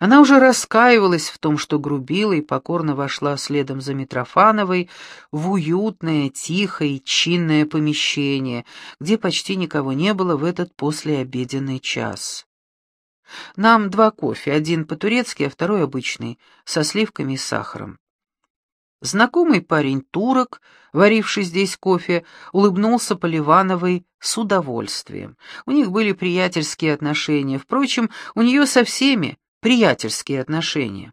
Она уже раскаивалась в том, что грубила и покорно вошла следом за Митрофановой в уютное, тихое, чинное помещение, где почти никого не было в этот послеобеденный час. Нам два кофе, один по-турецки, а второй обычный, со сливками и сахаром. Знакомый парень турок, варивший здесь кофе, улыбнулся Поливановой с удовольствием. У них были приятельские отношения, впрочем, у нее со всеми, приятельские отношения.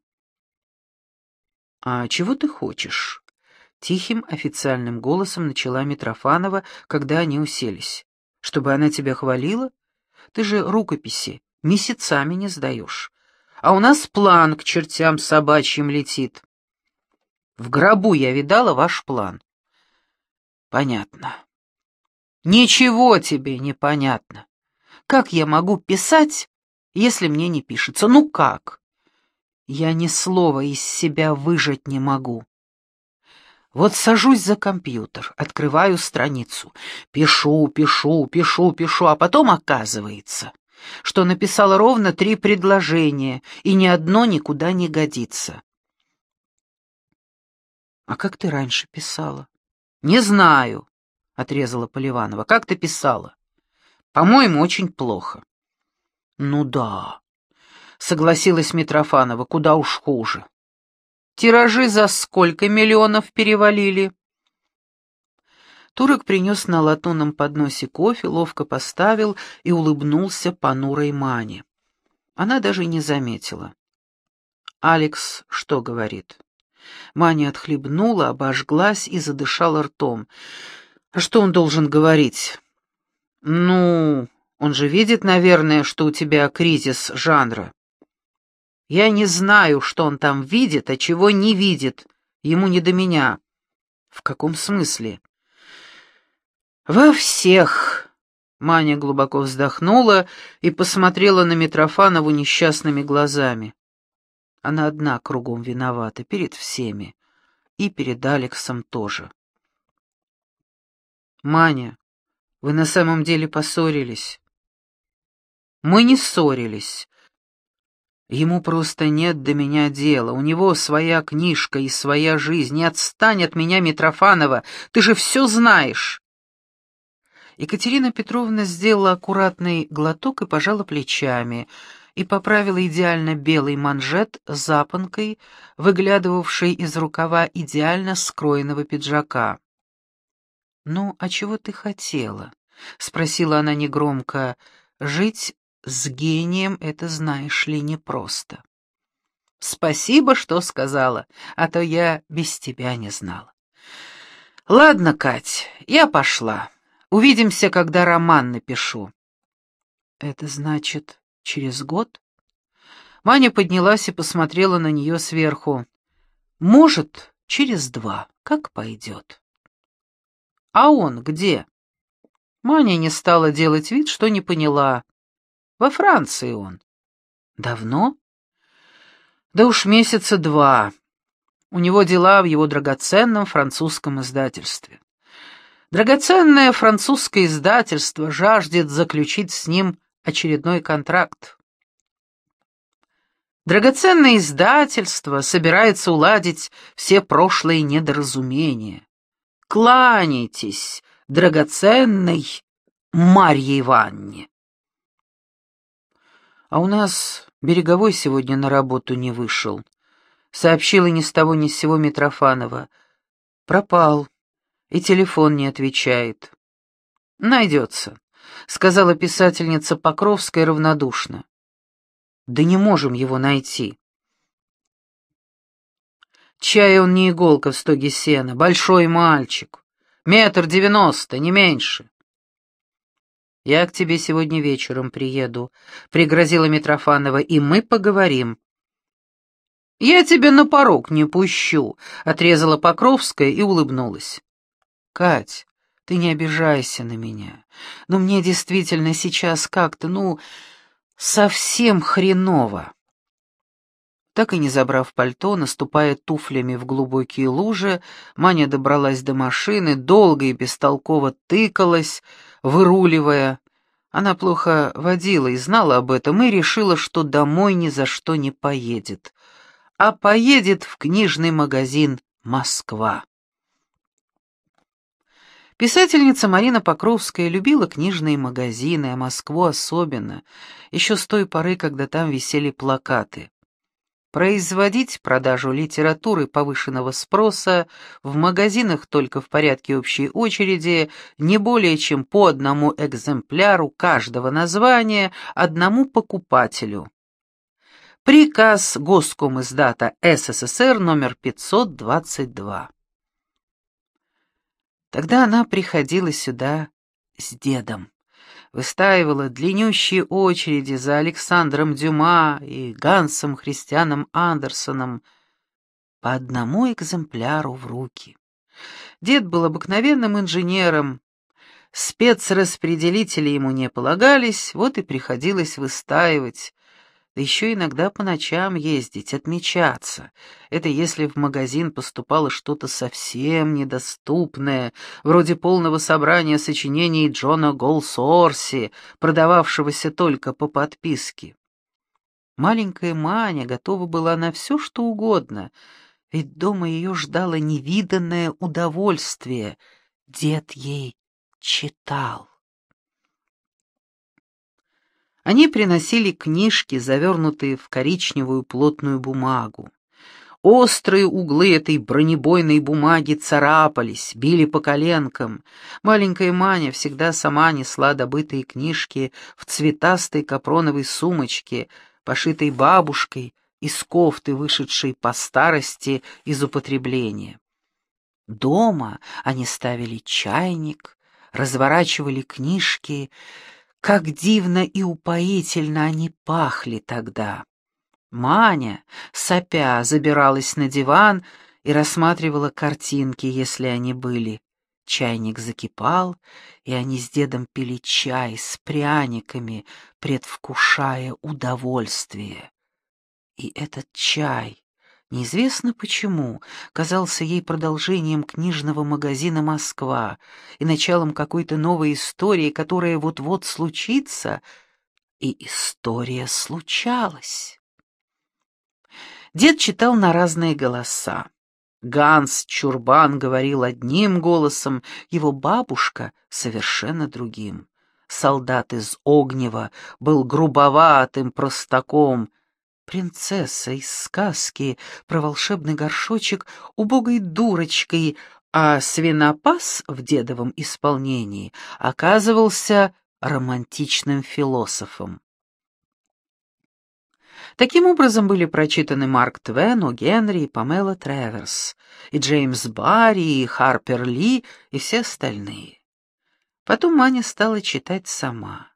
«А чего ты хочешь?» — тихим официальным голосом начала Митрофанова, когда они уселись. «Чтобы она тебя хвалила? Ты же рукописи месяцами не сдаешь. А у нас план к чертям собачьим летит. В гробу я видала ваш план». «Понятно». «Ничего тебе не понятно. Как я могу писать, если мне не пишется. Ну как? Я ни слова из себя выжать не могу. Вот сажусь за компьютер, открываю страницу, пишу, пишу, пишу, пишу, а потом оказывается, что написала ровно три предложения, и ни одно никуда не годится. «А как ты раньше писала?» «Не знаю», — отрезала Поливанова. «Как ты писала?» «По-моему, очень плохо». «Ну да», — согласилась Митрофанова, — «куда уж хуже». «Тиражи за сколько миллионов перевалили?» Турок принес на латунном подносе кофе, ловко поставил и улыбнулся понурой Мане. Она даже не заметила. «Алекс что говорит?» Маня отхлебнула, обожглась и задышала ртом. «А что он должен говорить?» «Ну, он же видит, наверное, что у тебя кризис жанра. Я не знаю, что он там видит, а чего не видит. Ему не до меня. В каком смысле? Во всех. Маня глубоко вздохнула и посмотрела на Митрофанову несчастными глазами. Она одна кругом виновата, перед всеми. И перед Алексом тоже. «Маня, вы на самом деле поссорились?» Мы не ссорились. Ему просто нет до меня дела. У него своя книжка и своя жизнь. Не отстань от меня, Митрофанова. Ты же все знаешь. Екатерина Петровна сделала аккуратный глоток и пожала плечами, и поправила идеально белый манжет с запонкой, выглядывавшей из рукава идеально скроенного пиджака. «Ну, а чего ты хотела?» — спросила она негромко. «Жить с гением это, знаешь ли, непросто. Спасибо, что сказала, а то я без тебя не знала. Ладно, Кать, я пошла. Увидимся, когда роман напишу. Это значит, через год? Маня поднялась и посмотрела на нее сверху. Может, через два, как пойдет. А он где? Маня не стала делать вид, что не поняла. Во Франции он. Давно? Да уж месяца два. У него дела в его драгоценном французском издательстве. Драгоценное французское издательство жаждет заключить с ним очередной контракт. Драгоценное издательство собирается уладить все прошлые недоразумения. Кланяйтесь, драгоценной Марье Ивановне. А у нас береговой сегодня на работу не вышел. Сообщила ни с того ни с сего Митрофанова. Пропал. И телефон не отвечает. Найдется, сказала писательница Покровская равнодушно. Да не можем его найти. Чай он не иголка в стоге сена, большой мальчик. Метр девяносто, не меньше. «Я к тебе сегодня вечером приеду», — пригрозила Митрофанова, — «и мы поговорим». «Я тебя на порог не пущу», — отрезала Покровская и улыбнулась. «Кать, ты не обижайся на меня, но мне действительно сейчас как-то, ну, совсем хреново». Так и не забрав пальто, наступая туфлями в глубокие лужи, Маня добралась до машины, долго и бестолково тыкалась, выруливая, Она плохо водила и знала об этом, и решила, что домой ни за что не поедет, а поедет в книжный магазин «Москва». Писательница Марина Покровская любила книжные магазины, а Москву особенно, еще с той поры, когда там висели плакаты. Производить продажу литературы повышенного спроса в магазинах только в порядке общей очереди не более чем по одному экземпляру каждого названия одному покупателю. Приказ Госкомиздата СССР номер 522. Тогда она приходила сюда с дедом, выстаивала длиннющие очереди за Александром Дюма и Гансом Христианом Андерсоном по одному экземпляру в руки. Дед был обыкновенным инженером, спецраспределители ему не полагались, вот и приходилось выстаивать, да еще иногда по ночам ездить, отмечаться. Это если в магазин поступало что-то совсем недоступное, вроде полного собрания сочинений Джона Голсорси, продававшегося только по подписке. Маленькая Маня готова была на все, что угодно, ведь дома ее ждало невиданное удовольствие. Дед ей читал. Они приносили книжки, завернутые в коричневую плотную бумагу. Острые углы этой бронебойной бумаги царапались, били по коленкам. Маленькая Маня всегда сама несла добытые книжки в цветастой капроновой сумочке, пошитой бабушкой, из кофты, вышедшей по старости из употребления. Дома они ставили чайник, разворачивали книжки, как дивно и упоительно они пахли тогда. Маня, сопя, забиралась на диван и рассматривала картинки, если они были. Чайник закипал, и они с дедом пили чай с пряниками, предвкушая удовольствие. И этот чай Неизвестно почему, казался ей продолжением книжного магазина «Москва» и началом какой-то новой истории, которая вот-вот случится, и история случалась. Дед читал на разные голоса. Ганс Чурбан говорил одним голосом, его бабушка — совершенно другим. Солдат из Огнева был грубоватым простаком, принцесса из сказки про волшебный горшочек убогой дурочкой, а свинопас в дедовом исполнении оказывался романтичным философом. Таким образом были прочитаны Марк Твен, О. Генри и Памела Треверс, и Джеймс Барри, и Харпер Ли, и все остальные. Потом Маня стала читать сама.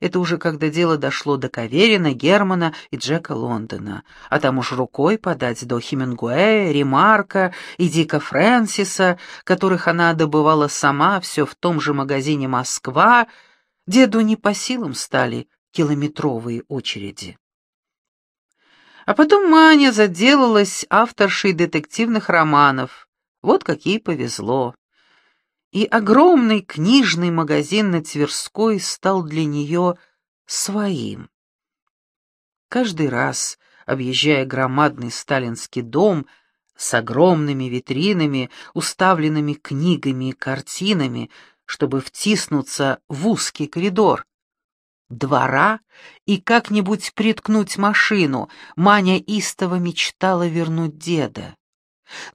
Это уже когда дело дошло до Каверина, Германа и Джека Лондона, а там уж рукой подать до Хемингуэя, Ремарка и Дика Фрэнсиса, которых она добывала сама все в том же магазине «Москва», деду не по силам стали километровые очереди. А потом Маня заделалась авторшей детективных романов. Вот как ей повезло и огромный книжный магазин на Тверской стал для нее своим. Каждый раз, объезжая громадный сталинский дом с огромными витринами, уставленными книгами и картинами, чтобы втиснуться в узкий коридор, двора и как-нибудь приткнуть машину, Маня истово мечтала вернуть деда.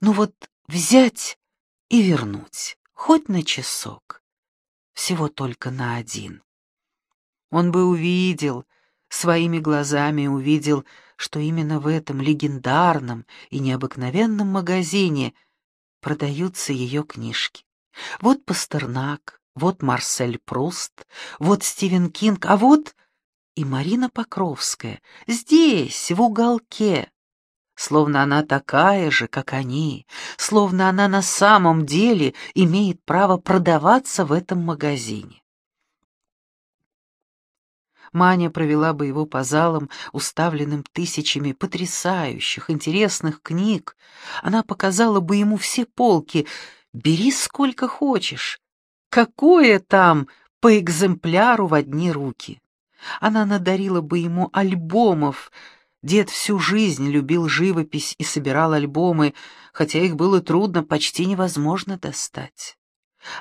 Ну вот взять и вернуть хоть на часок, всего только на один. Он бы увидел, своими глазами увидел, что именно в этом легендарном и необыкновенном магазине продаются ее книжки. Вот Пастернак, вот Марсель Пруст, вот Стивен Кинг, а вот и Марина Покровская, здесь, в уголке, словно она такая же, как они, словно она на самом деле имеет право продаваться в этом магазине. Маня провела бы его по залам, уставленным тысячами потрясающих, интересных книг. Она показала бы ему все полки. «Бери сколько хочешь. Какое там по экземпляру в одни руки. Она надарила бы ему альбомов. Дед всю жизнь любил живопись и собирал альбомы, хотя их было трудно, почти невозможно достать.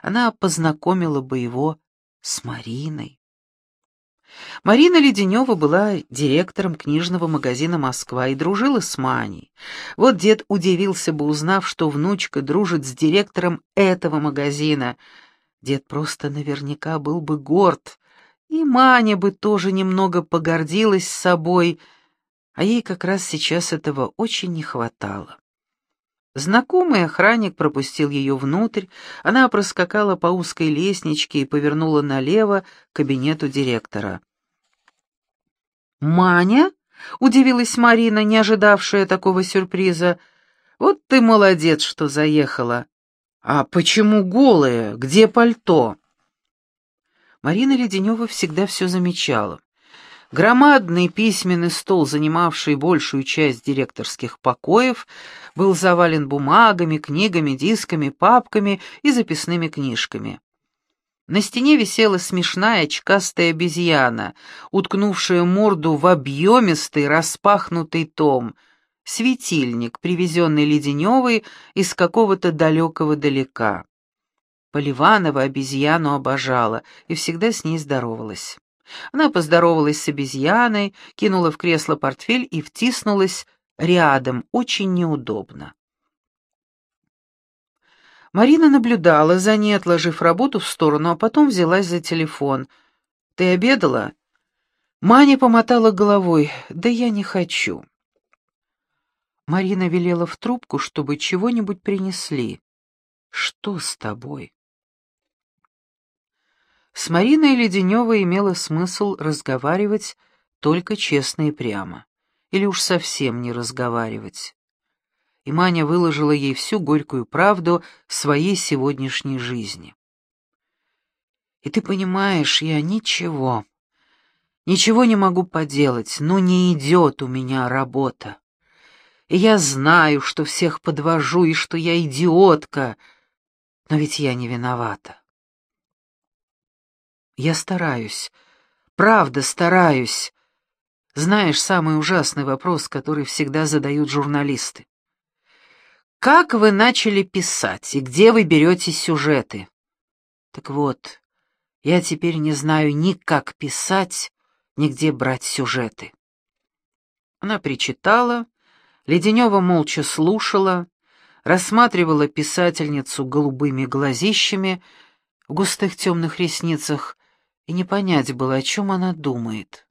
Она познакомила бы его с Мариной. Марина Леденева была директором книжного магазина «Москва» и дружила с Маней. Вот дед удивился бы, узнав, что внучка дружит с директором этого магазина. Дед просто наверняка был бы горд, и Маня бы тоже немного погордилась собой, а ей как раз сейчас этого очень не хватало. Знакомый охранник пропустил ее внутрь, она проскакала по узкой лестничке и повернула налево к кабинету директора. «Маня?» — удивилась Марина, не ожидавшая такого сюрприза. «Вот ты молодец, что заехала. А почему голая? Где пальто?» Марина Леденева всегда все замечала. Громадный письменный стол, занимавший большую часть директорских покоев, был завален бумагами, книгами, дисками, папками и записными книжками. На стене висела смешная очкастая обезьяна, уткнувшая морду в объемистый распахнутый том, светильник, привезенный Леденевой из какого-то далекого далека. Поливанова обезьяну обожала и всегда с ней здоровалась. Она поздоровалась с обезьяной, кинула в кресло портфель и втиснулась рядом, очень неудобно. Марина наблюдала за ней, отложив работу в сторону, а потом взялась за телефон. «Ты обедала?» Маня помотала головой. «Да я не хочу». Марина велела в трубку, чтобы чего-нибудь принесли. «Что с тобой?» С Мариной Леденевой имело смысл разговаривать только честно и прямо. Или уж совсем не разговаривать. И Маня выложила ей всю горькую правду своей сегодняшней жизни. «И ты понимаешь, я ничего, ничего не могу поделать, но не идет у меня работа. И я знаю, что всех подвожу, и что я идиотка, но ведь я не виновата. Я стараюсь. Правда, стараюсь. Знаешь, самый ужасный вопрос, который всегда задают журналисты. Как вы начали писать и где вы берете сюжеты? Так вот, я теперь не знаю ни как писать, ни где брать сюжеты. Она причитала, Леденева молча слушала, рассматривала писательницу голубыми глазищами в густых темных ресницах и не понять было, о чем она думает.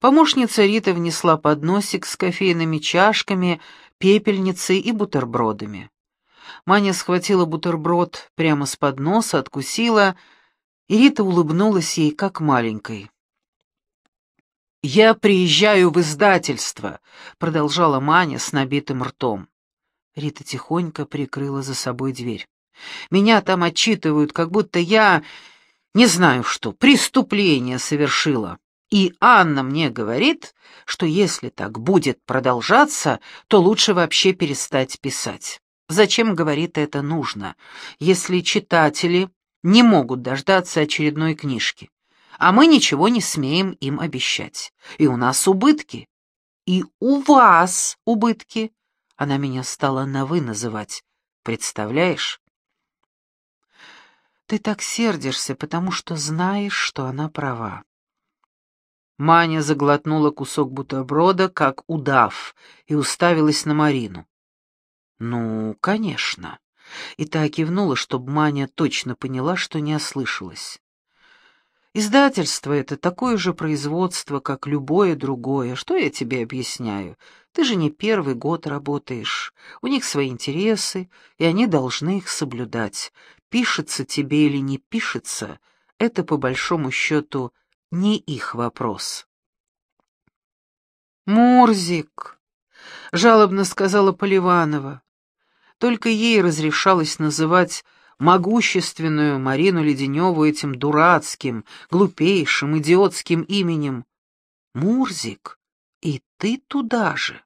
Помощница Рита внесла подносик с кофейными чашками, пепельницей и бутербродами. Маня схватила бутерброд прямо с подноса, откусила, и Рита улыбнулась ей, как маленькой. «Я приезжаю в издательство», — продолжала Маня с набитым ртом. Рита тихонько прикрыла за собой дверь. «Меня там отчитывают, как будто я не знаю что, преступление совершила. И Анна мне говорит, что если так будет продолжаться, то лучше вообще перестать писать. Зачем, говорит, это нужно, если читатели не могут дождаться очередной книжки, а мы ничего не смеем им обещать. И у нас убытки. И у вас убытки. Она меня стала на «вы» называть. Представляешь? Ты так сердишься, потому что знаешь, что она права. Маня заглотнула кусок бутерброда, как удав, и уставилась на Марину. «Ну, конечно». И та кивнула, чтобы Маня точно поняла, что не ослышалась. Издательство — это такое же производство, как любое другое. Что я тебе объясняю? Ты же не первый год работаешь. У них свои интересы, и они должны их соблюдать пишется тебе или не пишется, это по большому счету не их вопрос. «Мурзик», — жалобно сказала Поливанова. Только ей разрешалось называть могущественную Марину Леденеву этим дурацким, глупейшим, идиотским именем. «Мурзик, и ты туда же».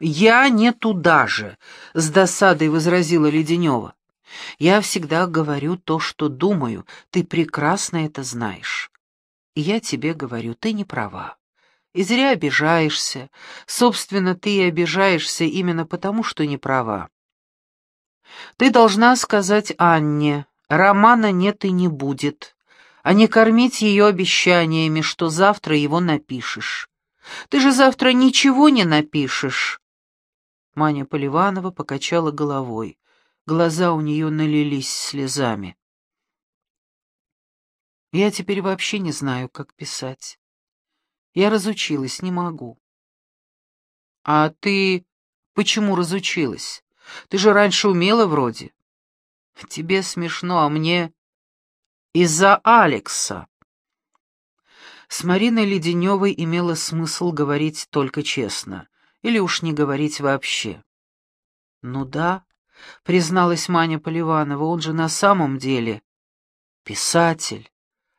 «Я не туда же», — с досадой возразила Леденева. Я всегда говорю то, что думаю, ты прекрасно это знаешь. И я тебе говорю, ты не права. И зря обижаешься. Собственно, ты и обижаешься именно потому, что не права. Ты должна сказать Анне, романа нет и не будет, а не кормить ее обещаниями, что завтра его напишешь. Ты же завтра ничего не напишешь. Маня Поливанова покачала головой. Глаза у нее налились слезами. Я теперь вообще не знаю, как писать. Я разучилась, не могу. А ты почему разучилась? Ты же раньше умела вроде. Тебе смешно, а мне из-за Алекса. С Мариной Леденевой имело смысл говорить только честно, или уж не говорить вообще. Ну да, призналась Маня Поливанова, он же на самом деле писатель,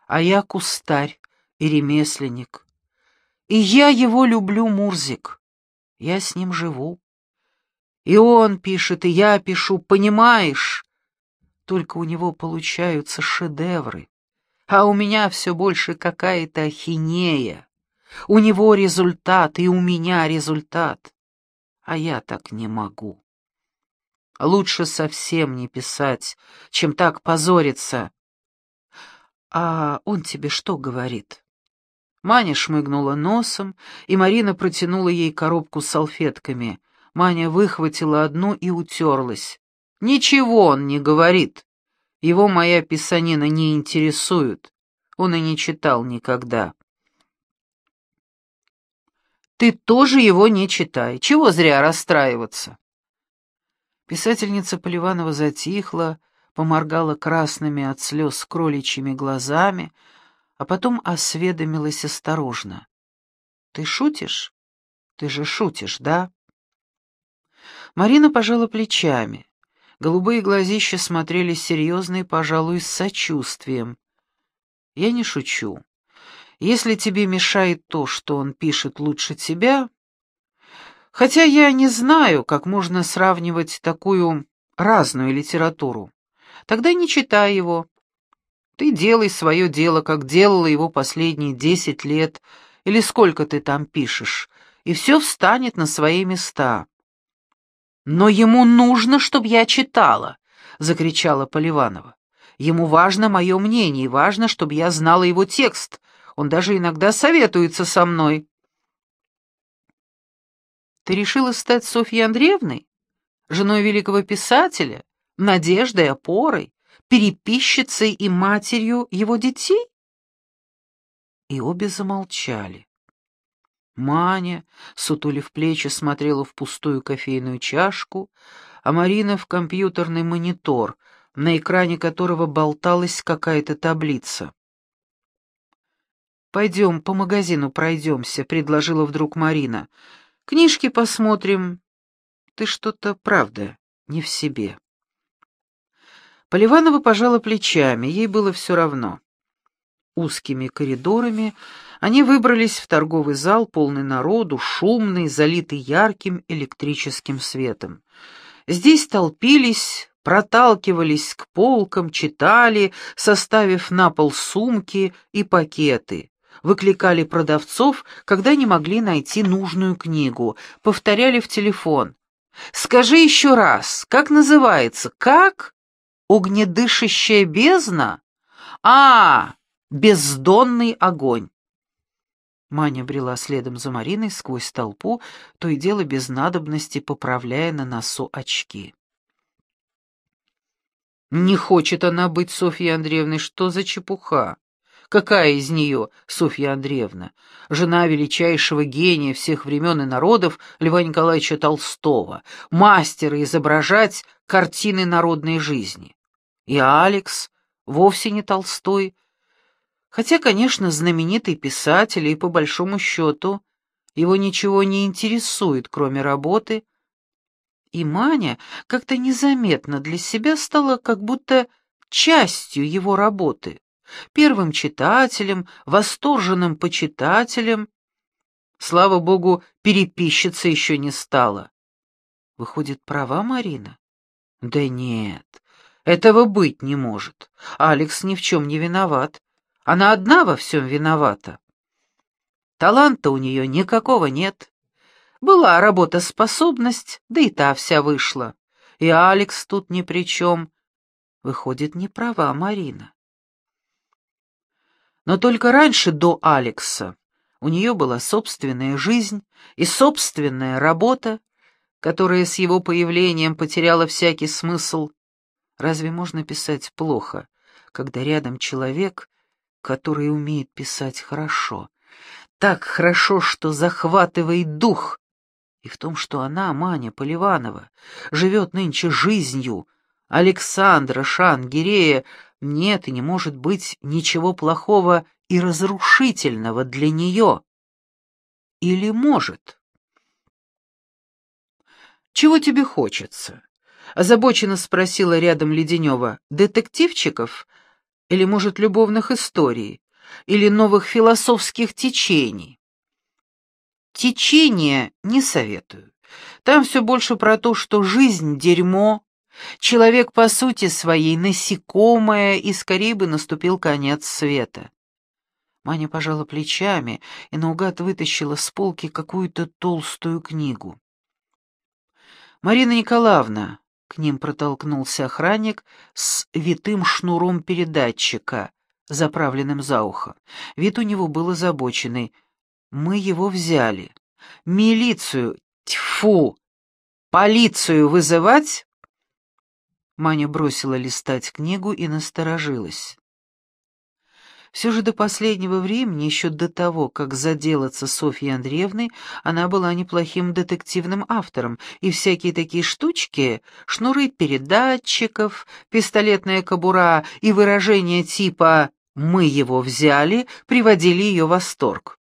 а я кустарь и ремесленник. И я его люблю, Мурзик. Я с ним живу. И он пишет, и я пишу, понимаешь? Только у него получаются шедевры, а у меня все больше какая-то ахинея. У него результат, и у меня результат. А я так не могу. Лучше совсем не писать, чем так позориться. А он тебе что говорит? Маня шмыгнула носом, и Марина протянула ей коробку с салфетками. Маня выхватила одну и утерлась. «Ничего он не говорит. Его моя писанина не интересует. Он и не читал никогда». «Ты тоже его не читай. Чего зря расстраиваться?» Писательница Поливанова затихла, поморгала красными от слез кроличьими глазами, а потом осведомилась осторожно. «Ты шутишь? Ты же шутишь, да?» Марина пожала плечами. Голубые глазища смотрели серьезно и, пожалуй, с сочувствием. «Я не шучу. Если тебе мешает то, что он пишет лучше тебя... Хотя я не знаю, как можно сравнивать такую разную литературу. Тогда не читай его. Ты делай свое дело, как делала его последние десять лет, или сколько ты там пишешь, и все встанет на свои места. «Но ему нужно, чтобы я читала!» — закричала Поливанова. «Ему важно мое мнение, и важно, чтобы я знала его текст. Он даже иногда советуется со мной». «Ты решила стать Софьей Андреевной? Женой великого писателя? Надеждой, опорой? Переписчицей и матерью его детей?» И обе замолчали. Маня, сутулив плечи, смотрела в пустую кофейную чашку, а Марина в компьютерный монитор, на экране которого болталась какая-то таблица. «Пойдем по магазину пройдемся», — предложила вдруг Марина. «Книжки посмотрим. Ты что-то, правда, не в себе». Поливанова пожала плечами, ей было все равно. Узкими коридорами они выбрались в торговый зал, полный народу, шумный, залитый ярким электрическим светом. Здесь толпились, проталкивались к полкам, читали, составив на пол сумки и пакеты. Выкликали продавцов, когда не могли найти нужную книгу, повторяли в телефон. «Скажи еще раз, как называется? Как? Огнедышащая бездна? А, бездонный огонь!» Маня брела следом за Мариной сквозь толпу, то и дело без надобности поправляя на носу очки. «Не хочет она быть Софьей Андреевной, что за чепуха? Какая из нее Софья Андреевна? Жена величайшего гения всех времен и народов Льва Николаевича Толстого, мастера изображать картины народной жизни. И Алекс вовсе не Толстой, Хотя, конечно, знаменитый писатель, и по большому счету его ничего не интересует, кроме работы. И Маня как-то незаметно для себя стала как будто частью его работы, первым читателем, восторженным почитателем. Слава богу, переписчица еще не стала. Выходит, права Марина? Да нет, Этого быть не может. Алекс ни в чем не виноват. Она одна во всем виновата. Таланта у нее никакого нет. Была работоспособность, да и та вся вышла. И Алекс тут ни при чем. Выходит, не права Марина. Но только раньше, до Алекса, у нее была собственная жизнь и собственная работа, которая с его появлением потеряла всякий смысл. Разве можно писать плохо, когда рядом человек, который умеет писать хорошо? Так хорошо, что захватывает дух. И в том, что она, Маня Поливанова, живет нынче жизнью Александра Шангирея, нет и не может быть ничего плохого и разрушительного для нее. Или может? «Чего тебе хочется?» — озабоченно спросила рядом Леденева. «Детективчиков? Или, может, любовных историй? Или новых философских течений?» «Течение не советую. Там все больше про то, что жизнь — дерьмо, человек по сути своей насекомое, и скорее бы наступил конец света». Маня пожала плечами и наугад вытащила с полки какую-то толстую книгу. «Марина Николаевна», — к ним протолкнулся охранник с витым шнуром передатчика, заправленным за ухо. Вид у него был озабоченный. «Мы его взяли. Милицию, тьфу! Полицию вызывать?» Маня бросила листать книгу и насторожилась. Все же до последнего времени, еще до того, как заделаться Софьей Андреевной, она была неплохим детективным автором, и всякие такие штучки, шнуры передатчиков, пистолетная кобура и выражения типа «мы его взяли» приводили ее в восторг.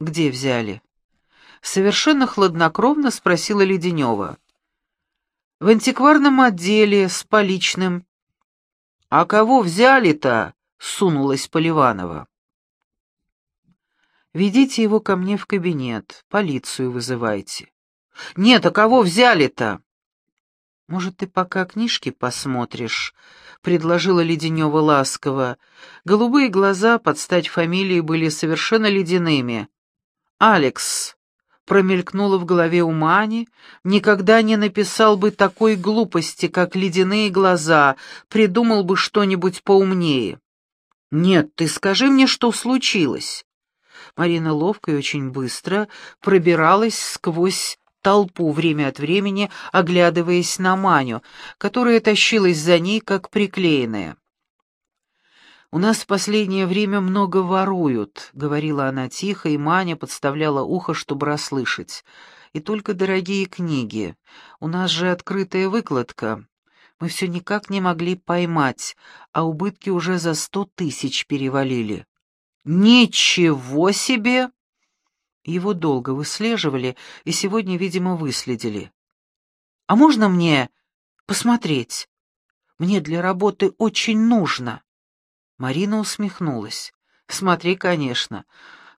«Где взяли?» Совершенно хладнокровно спросила Леденева. «В антикварном отделе, с поличным». «А кого взяли-то?» — сунулась Поливанова. «Ведите его ко мне в кабинет, полицию вызывайте». «Нет, а кого взяли-то?» «Может, ты пока книжки посмотришь?» — предложила Леденева ласково. Голубые глаза под стать фамилии были совершенно ледяными. «Алекс», — промелькнуло в голове у Мани, — «никогда не написал бы такой глупости, как ледяные глаза, придумал бы что-нибудь поумнее». «Нет, ты скажи мне, что случилось». Марина ловко и очень быстро пробиралась сквозь толпу время от времени, оглядываясь на Маню, которая тащилась за ней, как приклеенная. «У нас в последнее время много воруют», — говорила она тихо, и Маня подставляла ухо, чтобы расслышать. «И только дорогие книги. У нас же открытая выкладка мы все никак не могли поймать, а убытки уже за сто тысяч перевалили. Ничего себе! Его долго выслеживали и сегодня, видимо, выследили. А можно мне посмотреть? Мне для работы очень нужно. Марина усмехнулась. Смотри, конечно.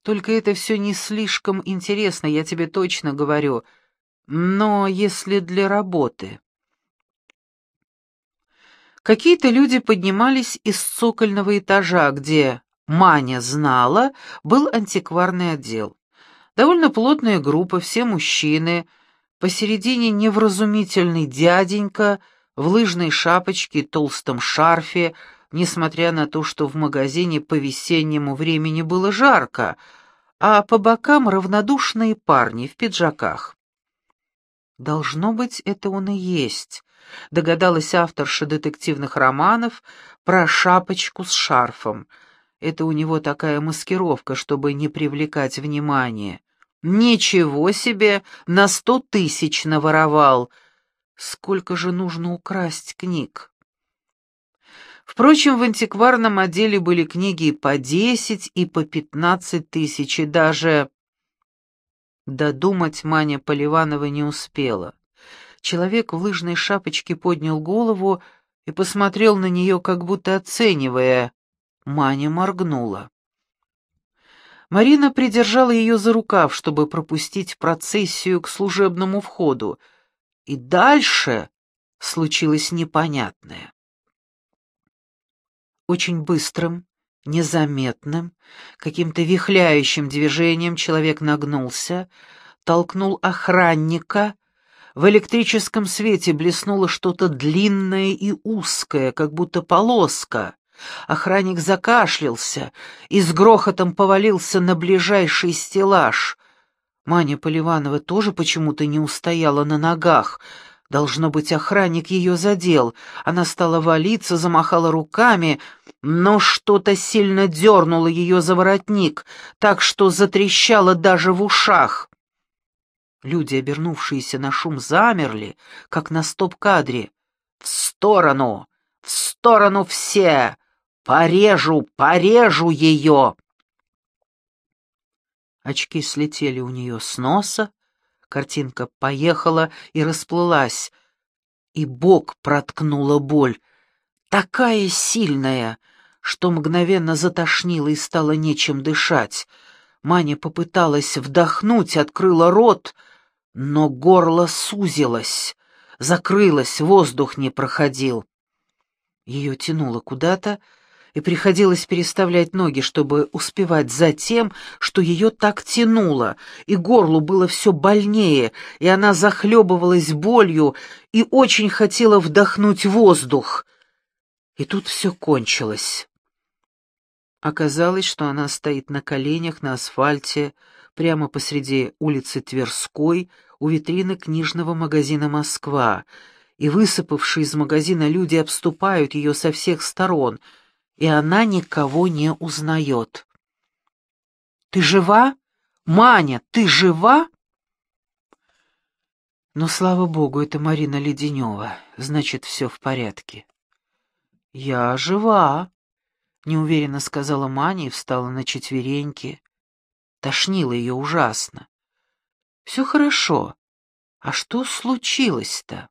Только это все не слишком интересно, я тебе точно говорю. Но если для работы... Какие-то люди поднимались из цокольного этажа, где, Маня знала, был антикварный отдел. Довольно плотная группа, все мужчины, посередине невразумительный дяденька в лыжной шапочке и толстом шарфе, несмотря на то, что в магазине по весеннему времени было жарко, а по бокам равнодушные парни в пиджаках. Должно быть, это он и есть, догадалась авторша детективных романов про шапочку с шарфом. Это у него такая маскировка, чтобы не привлекать внимания. Ничего себе, на сто тысяч наворовал. Сколько же нужно украсть книг? Впрочем, в антикварном отделе были книги по десять, и по пятнадцать тысяч, и даже... Додумать Маня Поливанова не успела. Человек в лыжной шапочке поднял голову и посмотрел на нее, как будто оценивая. Маня моргнула. Марина придержала ее за рукав, чтобы пропустить процессию к служебному входу. И дальше случилось непонятное. Очень быстрым, незаметным, каким-то вихляющим движением человек нагнулся, толкнул охранника. В электрическом свете блеснуло что-то длинное и узкое, как будто полоска. Охранник закашлялся и с грохотом повалился на ближайший стеллаж. Маня Поливанова тоже почему-то не устояла на ногах — Должно быть, охранник ее задел. Она стала валиться, замахала руками, но что-то сильно дернуло ее за воротник, так что затрещало даже в ушах. Люди, обернувшиеся на шум, замерли, как на стоп-кадре. «В сторону! В сторону все! Порежу, порежу ее!» Очки слетели у нее с носа, Картинка поехала и расплылась, и бок проткнула боль, такая сильная, что мгновенно затошнило и стало нечем дышать. Маня попыталась вдохнуть, открыла рот, но горло сузилось, закрылось, воздух не проходил. Ее тянуло куда-то, и приходилось переставлять ноги, чтобы успевать за тем, что ее так тянуло, и горлу было все больнее, и она захлебывалась болью и очень хотела вдохнуть воздух. И тут все кончилось. Оказалось, что она стоит на коленях на асфальте, прямо посреди улицы Тверской, у витрины книжного магазина «Москва», и высыпавшие из магазина люди обступают ее со всех сторон — и она никого не узнает. «Ты жива? Маня, ты жива?» Но, слава богу, это Марина Леденева, значит, все в порядке. «Я жива», — неуверенно сказала Маня и встала на четвереньки. Тошнило ее ужасно. «Все хорошо. А что случилось-то?»